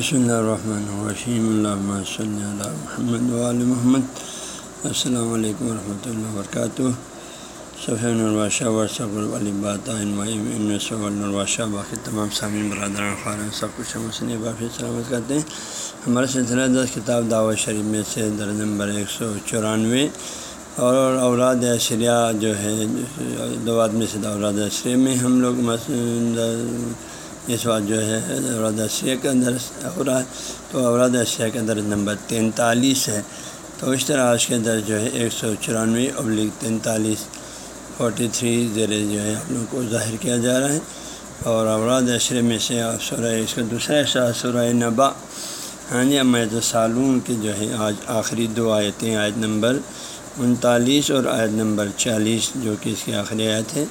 بسم اللہ الرحمن الرحیم اللہ صلی اللہ محمد علیہ محمد السلام علیکم ورحمۃ اللہ وبرکاتہ صفح الرباشہ ورثب البات الرباشہ باقی تمام سامعین برادران خارن سب کچھ مسئلہ باقی سلامت کرتے ہیں ہمارا سلسلہ دس کتاب دعوت شریف میں سے درج نمبر ایک سو چورانوے اور اولاد اشریہ جو ہے دو آدمی سے اولاد اشریہ میں ہم لوگ اس بات جو ہے، اوراد اشریہ کا درس ہو رہا ہے۔ تو اوراد اشریہ کا درج نمبر تینتالیس ہے۔ تو اس طرح آج کے درج جو ہے، ایک سو چورانوے ابلیغ تینتالیس فورٹی تھری زیر جو ہے، ہم لوگ کو ظاہر کیا جا رہا ہے۔ اور اوراد اشرے میں سے سورہ، اس کا دوسرا حصہ سورہ نبا۔ ہاں جی امید سالون کی جو ہے، آج آخری دو آیتیں، آیت نمبر انتالیس اور آیت نمبر چالیس، جو کہ اس کی آخری آیت ہے۔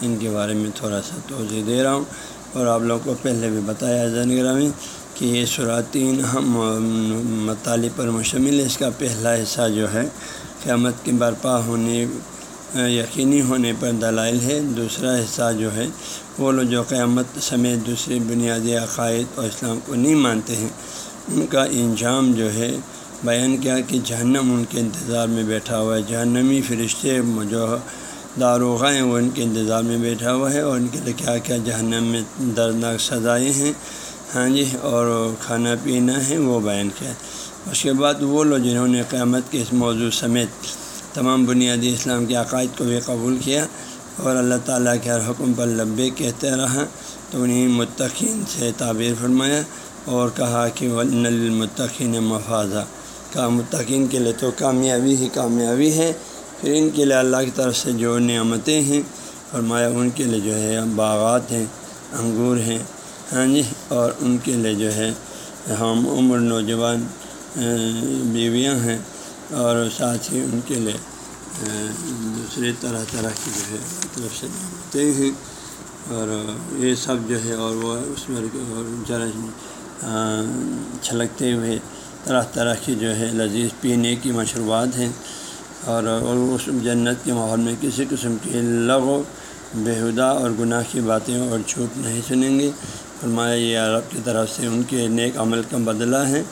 ان کے بارے میں تھوڑا سا توضیع دے رہا ہوں۔ اور آپ لوگوں کو پہلے بھی بتایا زین میں کہ یہ سراتین ہم مطالب پر مشتمل ہے اس کا پہلا حصہ جو ہے، قیامت کی برپا ہونے، یقینی ہونے پر دلائل ہے۔ دوسرا حصہ جو ہے، وہ لوگ جو قیامت سمیت دوسری بنیادی عقائد اور اسلام کو نہیں مانتے ہیں، ان کا انجام جو ہے، بیان کیا کہ جہنم ان کے انتظار میں بیٹھا ہوا ہے۔ جہنمی فرشتے جو داروغ ہیں وہ ان کے انتظار میں بیٹھا ہوا ہے اور ان کے لیے کیا کیا جہنم میں دردناک سزائیں ہیں؟ ہاں جی اور کھانا پینا ہے، وہ بیان کیا۔ اس کے بعد وہ لوگ جنہوں نے قیامت کے اس موضوع سمیت تمام بنیادی اسلام کے عقائد کو بھی قبول کیا اور اللہ تعالیٰ کے ہر حکم پر لبے کہتے رہا، تو انہیں متقین سے تعبیر فرمایا اور کہا کہ المتقین مفاذہ کا متقین کے لیے تو کامیابی ہی کامیابی ہے پھر ان کے لیے اللہ کی طرف سے جو نعمتیں ہیں، فرمایا ان کے لیے جو ہے باغات ہیں، انگور ہیں ہاں جی اور ان کے لیے جو ہے ہم عمر نوجوان بیویاں ہیں، اور ساتھ ہی ان کے لیے دوسرے طرح طرح کی جو ہے طرف سے نعمتیں ہیں۔ اور یہ سب جو ہے، اور وہ اس میں ذرا چھلکتے ہوئے طرح طرح کی جو ہے لذیذ پینے کی مشروبات ہیں۔ اور اس جنت کے ماحول میں کسی قسم کی لغو بےحدہ اور گناہ کی باتیں اور جھوٹ نہیں سنیں گے۔ فرمایا، یہ عرب کی طرف سے ان کے نیک عمل کا بدلہ ہے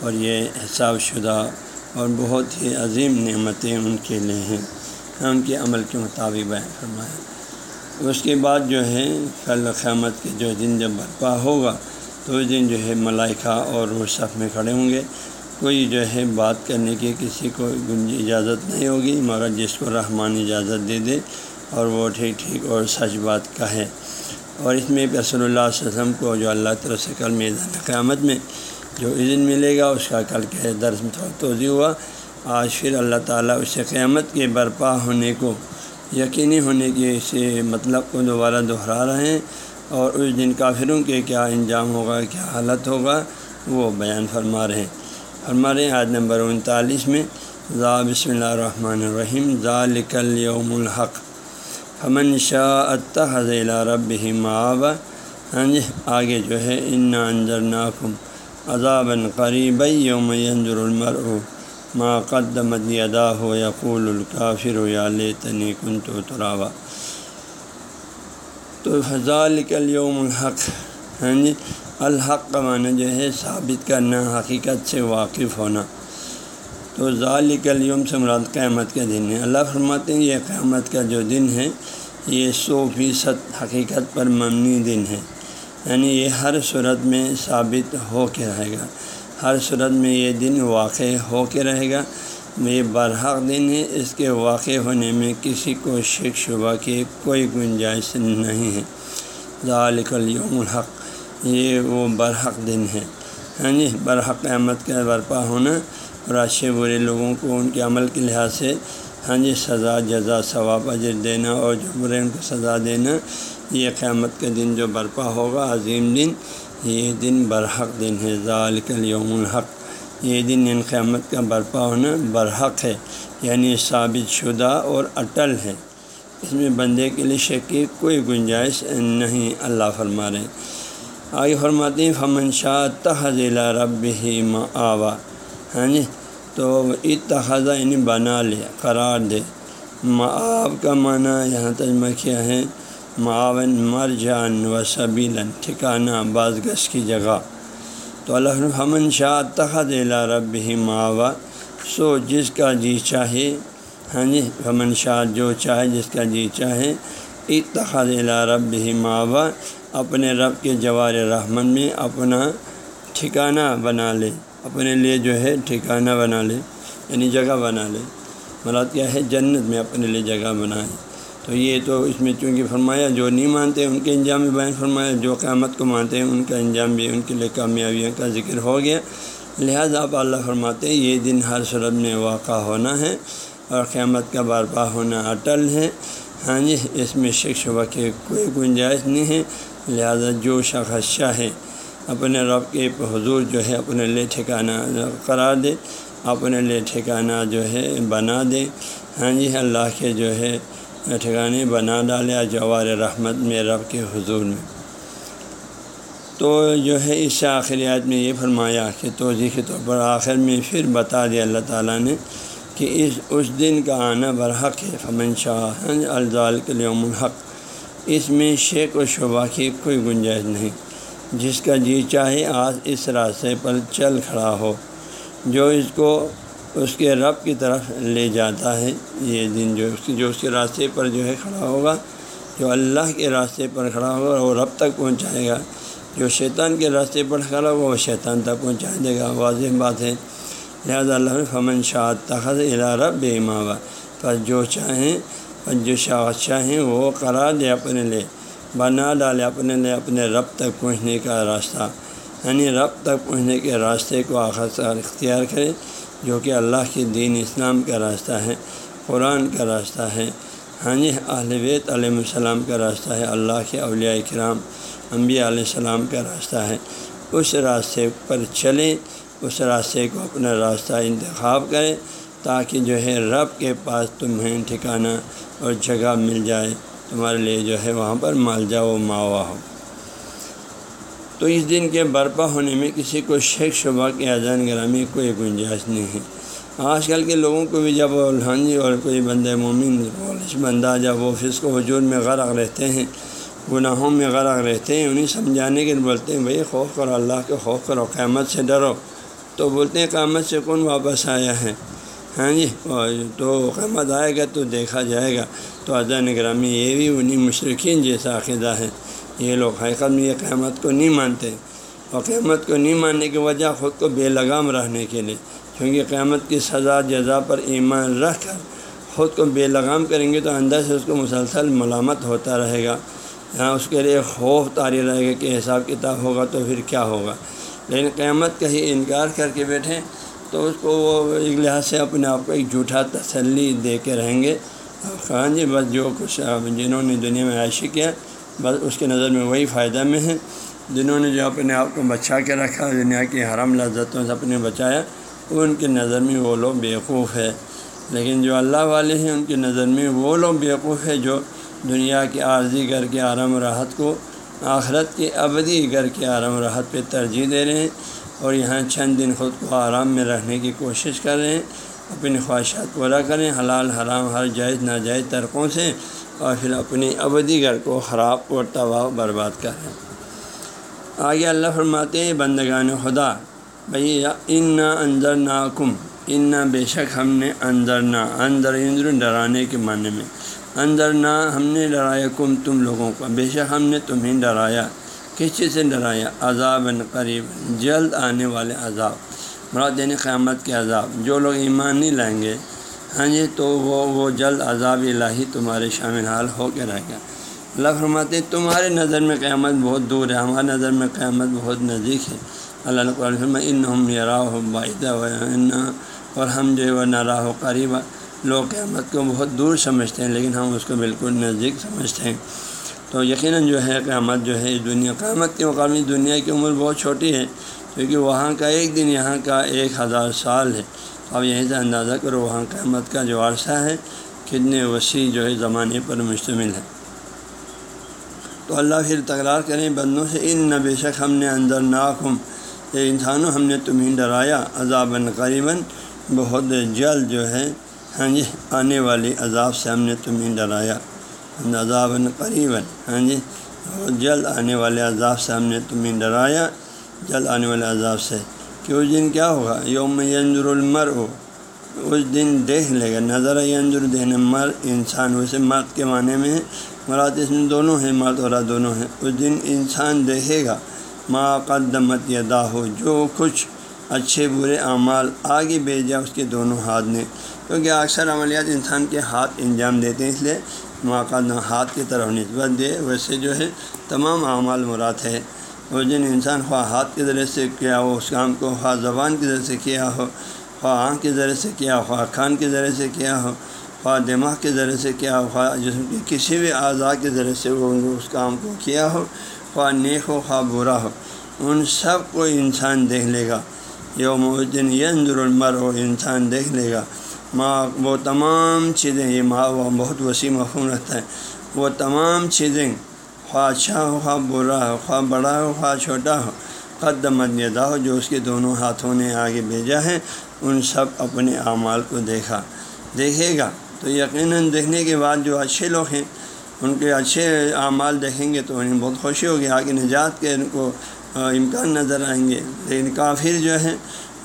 اور یہ حساب شدہ اور بہت ہی عظیم نعمتیں ان کے لیے ہیں۔ ہاں، ان کے عمل کے مطابق بیان فرمایا۔ اس کے بعد جو ہے، کل قیامت کے جو دن جب برپا ہوگا، تو اس دن جو ہے ملائکہ اور وہ صف میں کھڑے ہوں گے۔ کوئی جو ہے بات کرنے کی کسی کو گنج اجازت نہیں ہوگی، مگر جس کو رحمان اجازت دے دے اور وہ ٹھیک ٹھیک اور سچ بات کہے۔ اور اس میں رسول اللہ علیہ وسلم کو جو اللہ طرف سے کل میدان قیامت میں جو عزن ملے گا، اس کا کل کے درس میں تھوڑا توضیع ہوا۔ آج پھر اللہ تعالیٰ اسے قیامت کے برپا ہونے کو، یقینی ہونے کے سے مطلب کو دوبارہ دہرا رہے ہیں۔ اور اس دن کافروں کے کیا انجام ہوگا، کیا حالت ہوگا، وہ بیان فرما رہے ہیں۔ ہمارے عاد نمبر انتالیس میں، ذا بسم اللہ الرحمن الرحیم ذالکل یوم الحق، فمن شاء حضیل رب معاب ہاں جی آگے جو ہے ان انجر ناخم عذاب قریب یوم ینظر المرء ما قدمت ادا ہو یقول الکافر یا لیتنی کن تو تراوا تو ذالکل یوم الحق ہاں جی الحق کا معنی جو ہے ثابت کرنا، حقیقت سے واقف ہونا۔ تو ذالک الیوم سے مراد قیامت کا دن ہے۔ اللہ فرماتے ہیں، یہ قیامت کا جو دن ہے، یہ سو فیصد حقیقت پر مبنی دن ہے۔ یعنی یہ ہر صورت میں ثابت ہو کے رہے گا۔ ہر صورت میں یہ دن واقع ہو کے رہے گا۔ یہ برحق دن ہے۔ اس کے واقع ہونے میں کسی کو شک شبہ کی کوئی گنجائش نہیں ہے۔ ذالک الحق۔ یہ وہ برحق دن ہے۔ ہاں جی برحق قیامت کا برپا ہونا اور اچھے برے لوگوں کو ان کے عمل کے لحاظ سے ہاں جی سزا، جزا، ثواب، اجر دینا اور جو برے ان کو سزا دینا، یہ قیامت کا دن جو برپا ہوگا، عظیم دن، یہ دن برحق دن ہے۔ ذالک یوم الحق، یہ دن ان قیامت کا برپا ہونا برحق ہے یعنی ثابت شدہ اور اٹل ہے۔ اس میں بندے کے لیے شک کی کوئی گنجائش نہیں، اللہ فرما رہے آگے فرماتے ہیں فمن شاہ تحض رب ہی معاوا ہاں جی تو اتحضہ یعنی بنا لے قرار دے۔ معاب کا معنی یہاں تجمہ کیا ہے۔ معاون مر جان و سبیلاً، ٹھکانہ بعض گش کی جگہ۔ تو اللہ حمن شاہ تخت رب ہی ماوا سو جس کا جی چاہے ہاں جی ہمن شاہ جو چاہے، جس کا جی چاہے اتخذ رب ہی ماوا اپنے رب کے جوار رحمن میں اپنا ٹھکانہ بنا لے، اپنے لیے جو ہے ٹھکانہ بنا لے یعنی جگہ بنا لے۔ مراد کیا ہے؟ جنت میں اپنے لیے جگہ بنائے۔ تو یہ تو اس میں چونکہ فرمایا، جو نہیں مانتے ان کے انجام میں بیان فرمایا، جو قیامت کو مانتے ہیں ان کا انجام بھی ان کے لیے کامیابیوں کا ذکر ہو گیا۔ لہٰذا آپ اللہ فرماتے ہیں، یہ دن ہر صورت میں واقع ہونا ہے اور قیامت کا بارپا ہونا اٹل ہے۔ ہاں جی اس میں شک شبہ کے کوئی گنجائش نہیں ہے۔ لہذا جو شخص چاہے اپنے رب کے حضور جو ہے، اپنے لیے ٹھکانہ قرار دے، اپنے لیے ٹھکانہ جو ہے، بنا دے۔ ہاں جی اللہ کے جو ہے، ٹھکانے بنا ڈالے جوار رحمت میں رب کے حضور میں۔ تو جو ہے، اس آخریات میں یہ فرمایا کہ توضیح کے طور پر آخر میں پھر بتا دیا اللہ تعالیٰ نے کہ اس اس دن کا آنا برحق ہے۔ فمن شاہ ہاں جی، الزال کے لیے الحق۔ اس میں شیخ و شعبہ کی کوئی گنجائش نہیں۔ جس کا جی چاہے، آج اس راستے پر چل کھڑا ہو۔ جو اس کو اس کے رب کی طرف لے جاتا ہے، یہ دن جو اس جو اس کے راستے پر جو ہے کھڑا ہوگا، جو اللہ کے راستے پر کھڑا ہوگا، وہ رب تک پہنچائے گا۔ جو شیطان کے راستے پر کھڑا ہوگا، وہ شیطان تک پہنچا دے گا۔ واضح بات ہے۔ لہٰذا اللہ فمن شاہ تخذ رب بے ماوا پر جو چاہیں جو شاہ چاہیں وہ قرار دے اپنے لیے بنا ڈالے اپنے لیے اپنے رب تک پہنچنے کا راستہ یعنی رب تک پہنچنے کے راستے کو آخر اختیار کرے، جو کہ اللہ کے دین اسلام کا راستہ ہے، قرآن کا راستہ ہے۔ ہاں جی اہل بیت علیہ السلام کا راستہ ہے، اللہ کے اولیاء کرام، انبیاء علیہ السلام کا راستہ ہے۔ اس راستے پر چلیں، اس راستے کو اپنا راستہ انتخاب کریں۔ تاکہ جو ہے رب کے پاس تمہیں ٹھکانہ اور جگہ مل جائے، تمہارے لیے جو ہے وہاں پر مال جاؤ ماوا ہو تو اس دن کے برپا ہونے میں کسی کو شیخ شبہ کے اذان گرامی کوئی گنجائش نہیں ہے۔ آج کل کے لوگوں کو بھی جب الحان اور کوئی بندہ مومن بندہ جب وہ فس کو وجود میں غرق رہتے ہیں، گناہوں میں غرق رہتے ہیں، انہیں سمجھانے کے لیے بولتے ہیں، بھائی خوف کرو، اللہ کے خوف کرو، قیامت سے ڈرو۔ تو بولتے ہیں، قیامت سے کون واپس آیا ہے؟ ہاں جی تو قیامت آئے گا تو دیکھا جائے گا۔ تو اذان گرامی یہ بھی انہیں مشرقین جیسا عقیدہ ہے۔ یہ لوگ حقیقت میں یہ قیامت کو نہیں مانتے۔ اور قیامت کو نہیں ماننے کی وجہ خود کو بے لگام رہنے کے لیے۔ کیونکہ قیامت کی سزا، جزا پر ایمان رکھ کر خود کو بے لگام کریں گے تو اندر سے اس کو مسلسل ملامت ہوتا رہے گا۔ یہاں اس کے لیے خوف طاری رہے گا کہ حساب کتاب ہوگا تو پھر کیا ہوگا۔ لیکن قیامت کا ہی انکار کر کے بیٹھیں تو اس کو وہ ایک لحاظ سے اپنے آپ کو ایک جھوٹا تسلی دے کے رہیں گے۔ ہاں جی بس جو کچھ جنہوں نے دنیا میں عائشی کیا، بس اس کے نظر میں وہی فائدہ میں ہے جنہوں نے جو اپنے آپ کو بچا کے رکھا، دنیا کی حرم لذتوں سے اپنے بچایا، ان کے نظر میں وہ لوگ بیوقوف ہے لیکن جو اللہ والے ہیں، ان کی نظر میں وہ لوگ بیوقوف ہے جو دنیا کے عارضی گھر کے آرام و راحت کو، آخرت کے ابدی گھر کے آرام و راحت پہ ترجیح دے رہے ہیں۔ اور یہاں چند دن خود کو آرام میں رہنے کی کوشش کر رہے ہیں اپنی خواہشات پورا کریں، حلال، حرام، ہر جائز، ناجائز ترقوں سے، اور پھر اپنی ابدی گھر کو خراب اور تباہ برباد کریں۔ آگے اللہ فرماتے ہیں، بندگان خدا، بھائی ان نہ اندر نا کم ان نہ بے شک ہم نے اندر نہ اندر اندر ڈرانے کے معنی میں۔ اندر نہ ہم نے ڈرایا کم تم لوگوں کا، بے شک ہم نے تمہیں ڈرایا۔ کس چیز سے ڈرایا عذاب قریب، جلد آنے والے عذاب، مراد یعنی قیامت کے عذاب۔ جو لوگ ایمان نہیں لائیں گے ہاں جی تو وہ وہ جلد عذاب الہی تمہارے شامل حال ہو کے رہ گیا۔ اللہ فرماتے تمہارے نظر میں قیامت بہت دور ہے، ہمارے نظر میں قیامت بہت نزدیک ہے۔ اللہ قرآن ان ہم یا باعدہ اور تو یقیناً جو ہے قیامت جو ہے دنیا، قیامت کے مقامی دنیا کی عمر بہت چھوٹی ہے، کیونکہ وہاں کا ایک دن، یہاں کا ایک ہزار سال ہے۔ اب یہیں سے اندازہ کرو وہاں قیامت کا جو عرصہ ہے، کتنے وسیع جو ہے زمانے پر مشتمل ہے۔ تو اللہ پھر تکرار کریں، بندوں سے، ان نہ بے شک ہم نے اندر ناکم۔ یہ انسانوں، ہم نے تمہیں ڈرایا عذاب قریباً۔ بہت جلد جو ہے ہاں جی آنے والی عذاب سے ہم نے تمہیں ڈرایا۔ عذاب قریباً ہاں جی؟ جلد آنے والے عذاب سے ہم نے تمہیں ڈرایا، جلد آنے والے عذاب سے۔ کہ اس دن کیا ہوگا؟ یوم ینظر المر ہو اس دن دیکھ لے گا، نظر ینظر دیکھنے مر انسان ویسے مرد کے معنی میں مراد اس میں دونوں ہیں، مرد اور دونوں ہیں۔ اس دن انسان دیکھے گا، ما قدمت یدا ہو جو کچھ اچھے برے اعمال آگے بھیجا اس کے دونوں ہاتھ نے کیونکہ اکثر عملیات انسان کے ہاتھ انجام دیتے ہیں، اس لیے موقع ہاتھ کی طرف نسبت دے، ویسے جو ہے، تمام اعمال مراد ہے اس دن انسان خواہ ہاتھ کے ذریعے سے کیا ہو، اس کام کو خواہ زبان کے ذریعے سے کیا ہو، خواہ آنکھ کے ذریعے سے کیا ہو، خواہ کھان کے ذریعے سے کیا ہو، خواہ دماغ کے ذریعے سے کیا ہو، خواہ جسم کے کسی بھی اعضاء کے ذریعے سے وہ اس کام کو کیا ہو، خواہ نیک ہو، خواہ برا ہو، ان سب کو انسان دیکھ لے گا۔ یوم الدین ینظر المر ہو انسان دیکھ لے گا۔ ماں، وہ تمام چیزیں، یہ ماں بہت وسیع مفہوم رہتا ہے۔ وہ تمام چیزیں، خواہ اچھا ہو، خواہ برا ہو، خواہ بڑا ہو، خواہ چھوٹا ہو قدم یدا ہو، جو اس کے دونوں ہاتھوں نے آگے بھیجا ہے، ان سب اپنے اعمال کو دیکھا۔ دیکھے گا۔ تو یقیناً دیکھنے کے بعد جو اچھے لوگ ہیں، ان کے اچھے اعمال دیکھیں گے تو انہیں بہت خوشی ہوگی۔ آگے نجات کے ان کو امکان نظر آئیں گے۔ لیکن کافر جو ہے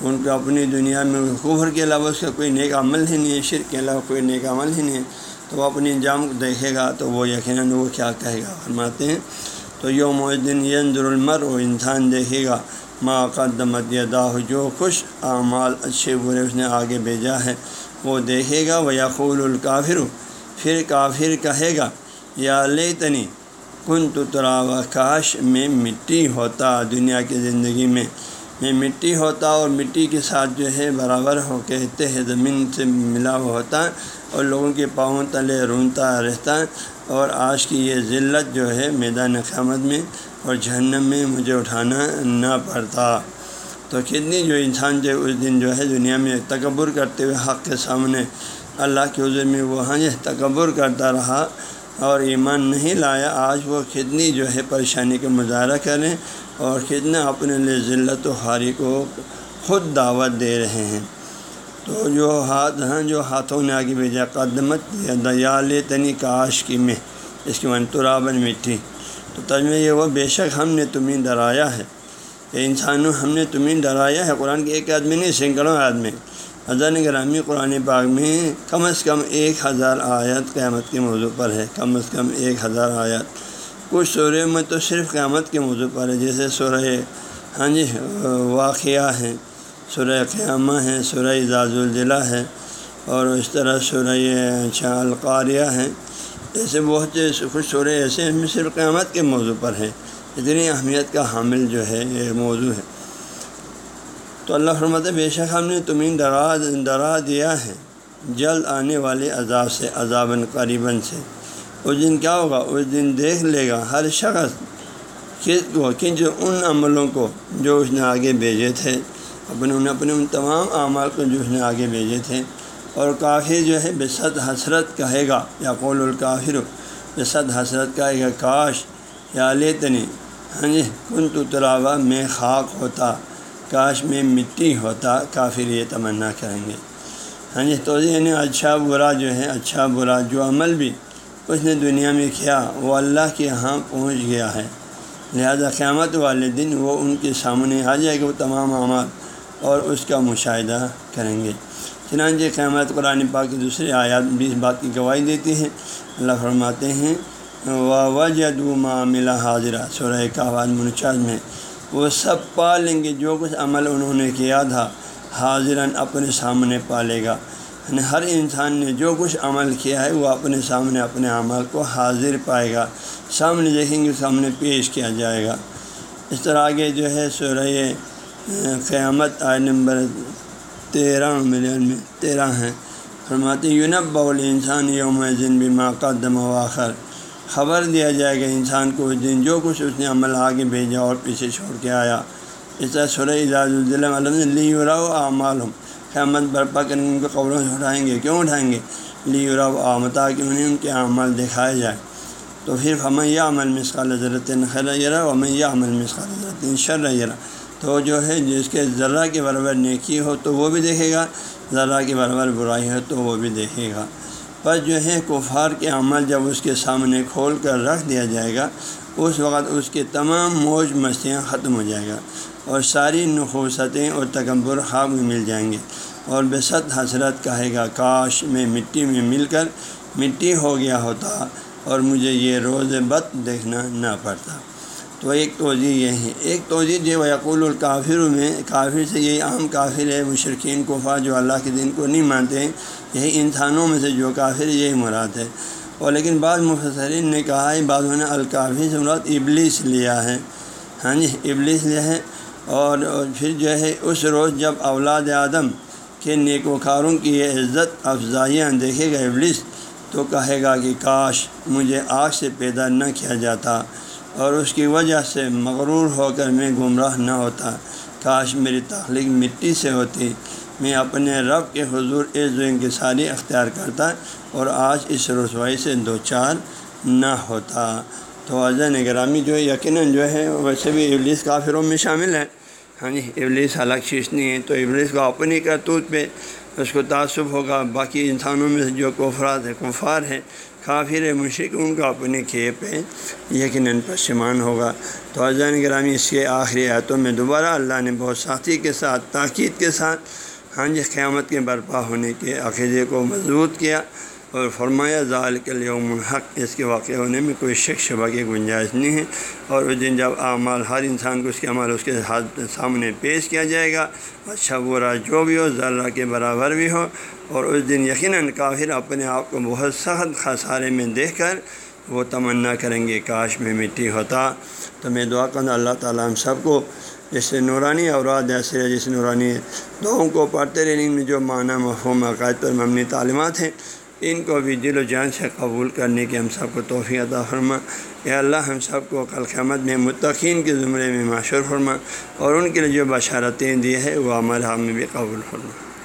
ان کو اپنی دنیا میں کفر کے علاوہ اس کا کوئی نیک عمل ہی نہیں ہے، شرک کے علاوہ کوئی نیک عمل ہی نہیں ہے۔ تو وہ اپنی انجام کو دیکھے گا تو وہ یقیناً وہ کیا کہے گا، فرماتے ہیں، تو یوم الدین ینظر المر وہ انسان دیکھے گا، ما قدمت یدا جو خوش اعمال اچھے برے اس نے آگے بھیجا ہے، وہ دیکھے گا وہ یقول الکافر، پھر کافر کہے گا، یا لے تنی کن تو ترا کاش میں مٹی ہوتا دنیا کی زندگی میں۔ میں مٹی ہوتا اور مٹی کے ساتھ جو ہے برابر ہو کہتے ہیں، زمین سے ملا ہوا ہوتا اور لوگوں کے پاؤں تلے رونتا رہتا اور آج کی یہ ذلت جو ہے میدان قیامت میں اور جہنم میں مجھے اٹھانا نہ پڑتا۔ تو کتنی جو انسان جو اس دن جو ہے دنیا میں تکبر کرتے ہوئے حق کے سامنے اللہ کے حضور میں وہ ہاں تکبر کرتا رہا اور ایمان نہیں لایا، آج وہ کتنی جو ہے پریشانی کا مظاہرہ کریں اور کتنا اپنے لیے ذلت و خاری کو خود دعوت دے رہے ہیں۔ تو جو ہاتھ ہیں جو ہاتھوں نے آگے بھیجا، قدمت یا دیال تنی کاش کی میں، اس کے من ترابن مٹی تو تجمہ یہ وہ بے شک ہم نے تمہیں ڈرایا ہے۔ کہ انسانوں، ہم نے تمہیں ڈرایا ہے۔ قرآن کے ایک آدمی نہیں، سینکڑوں آدمی۔ حضرت گرامی قرآن پاک میں کم از کم ایک ہزار آیت قیامت کے موضوع پر ہے، کم از کم ایک ہزار آیت۔ کچھ سورے میں تو صرف قیامت کے موضوع پر ہے، جیسے سورہ ہاں جی واقعہ ہیں سورہ قیامہ ہیں سورہ اعزاز الضلع ہے، اور اس طرح سورہ اچھا القاریہ ہیں ایسے بہت کچھ سورے ایسے ہیں صرف قیامت کے موضوع پر ہے اتنی اہمیت کا حامل جو ہے، یہ موضوع ہے۔ تو اللہ فرمت بے شک ہم نے تمہیں ڈرا ڈرا دیا ہے۔ جلد آنے والے عذاب سے عذابً قریباً سے۔ اس دن کیا ہوگا؟ اس دن دیکھ لے گا ہر شخص کس کو کہ جو ان عملوں کو، جو اس نے آگے بھیجے تھے، اپنے ان اپنے ان تمام اعمال کو جو اس نے آگے بھیجے تھے۔ اور کافی جو ہے، بے صد حسرت کہے گا۔ یا قول الکافر، بے صد حسرت کہے گا، کاش یا لیتنی ہاں جی کن تو تراوا میں خاک ہوتا۔ کاش میں مٹی ہوتا، کافر یہ تمنا کریں گے۔ ہاں جی تو یعنی اچھا برا جو ہے اچھا برا جو عمل بھی اس نے دنیا میں کیا، وہ اللہ کے یہاں پہنچ گیا ہے۔ لہذا قیامت والے دن وہ ان کے سامنے آ جائے گا، وہ تمام اعمال اور اس کا مشاہدہ کریں گے۔ چنانچہ قیامت قرآن پاک کی دوسری آیات بھی اس بات کی گواہی دیتی ہے اللہ فرماتے ہیں وجد و معاملہ حاضرہ سورہ کا آواز منچاج میں وہ سب پا لیں گے جو کچھ عمل انہوں نے کیا تھا، حاضراً اپنے سامنے پالے گا۔ یعنی ہر انسان نے جو کچھ عمل کیا ہے، وہ اپنے سامنے اپنے عمل کو حاضر پائے گا۔ سامنے دیکھیں گے، سامنے پیش کیا جائے گا۔ اس طرح آگے جو ہے سورہ قیامت آئے نمبر تیرہ، ملین میں تیرہ ہیں۔ فرماتے یونب بول انسان یوم دن بیما قدم و آخر خبر دیا جائے گا انسان کو اس دن جو کچھ اس نے عمل آگے بھیجا اور پیچھے چھوڑ کے آیا۔ اس طرح سورہ اعزاز الدلم علم لی اعمال ہوں قیامت برپا کریں ان کو قبروں سے اٹھائیں گے۔ کیوں اٹھائیں گے؟ لی رب آمتا کہ انہیں ان کے عمل دکھائے جائے تو پھر ہمیں یہ عمل مسقال حضرت خیر یرا ہمیں یہ عمل مسقال حضرت شر یرا تو جو ہے، جس کے ذرا کے برابر نیکی ہو تو وہ بھی دیکھے گا ذرا کے برابر برائی ہو تو وہ بھی دیکھے گا۔ پر جو ہے کفار کے عمل جب اس کے سامنے کھول کر رکھ دیا جائے گا، اس وقت اس کے تمام موج مستیاں ختم ہو جائے گا اور ساری نخوستیں اور تکبر خواب میں مل جائیں گے۔ اور بے حسرت کہے گا، کاش میں مٹی میں مل کر مٹی ہو گیا ہوتا اور مجھے یہ روز بد دیکھنا نہ پڑتا۔ تو ایک توجہ یہ ہے۔ ایک توجہ جو یقول الکافر میں، کافر سے یہی عام کافر ہے مشرقین کوفہ جو اللہ کے دن کو نہیں مانتے ہیں یہی انسانوں میں سے جو کافر یہی مراد ہے۔ اور لیکن بعض مفسرین نے کہا ہے بعض نے الکافی سے مراد ابلیس لیا ہے۔ ہاں جی ابلیس لیا ہے۔ اور پھر جو ہے، اس روز جب اولاد آدم کے نیک وکاروں کی یہ عزت، افزائیاں دیکھے گا ابلیس، تو کہے گا کہ کاش مجھے آگ سے پیدا نہ کیا جاتا اور اس کی وجہ سے مغرور ہو کر میں گمراہ نہ ہوتا۔ کاش میری تخلیق مٹی سے ہوتی۔ میں اپنے رب کے حضور عز و انکساری اختیار کرتا اور آج اس رسوائی سے دو چار نہ ہوتا۔ تو اذن گرامی جو یقیناً جو ہے، ویسے بھی ابلیس کافروں میں شامل ہے ہاں جی ابلیس الگ چیز نہیں ہے تو ابلیس کو اپنی کرتوت پہ اس کو تعصب ہوگا۔ باقی انسانوں میں سے جو کفرات ہے کفار ہے کافر مشرق ان کو اپنے کھیپ پہ یقیناً پشمان ہوگا۔ تو اذان گرامی اس کے آخری آیتوں میں دوبارہ اللہ نے بہت ساتھی کے ساتھ، تاکید کے ساتھ ہاں جی قیامت کے برپا ہونے کے عقیدے کو مضبوط کیا اور فرمایا ظال کے لیوم الحق، اس کے واقع ہونے میں کوئی شک، شبہ کی گنجائش نہیں ہے اور اس دن جب اعمال، ہر انسان کو اس کے عمل اس کے ہاتھ سامنے پیش کیا جائے گا اچھا برا جو بھی ہو، ذرہ کے برابر بھی ہو اور اس دن یقیناً کافر اپنے آپ کو بہت سخت خسارے میں دیکھ کر وہ تمنا کریں گے، کاش میں مٹی ہوتا۔ تو میں دعا کروں، اللہ تعالیٰ ہم سب کو جیسے نورانی اوراد ایسے جیسے نورانی دعاؤں کو پڑھتے رہنے میں جو معنی مفہوم عقائد پر مبنی تعلیمات ہیں۔ ان کو بھی دل و جان سے قبول کرنے کی ہم سب کو توفیع عطا فرما۔ اے اللہ، ہم سب کو کل قیامت میں متقین کے زمرے میں معاشر فرما اور ان کے لیے جو بشارتیں دی ہے وہ ہمارے ہم میں بھی قبول فرما۔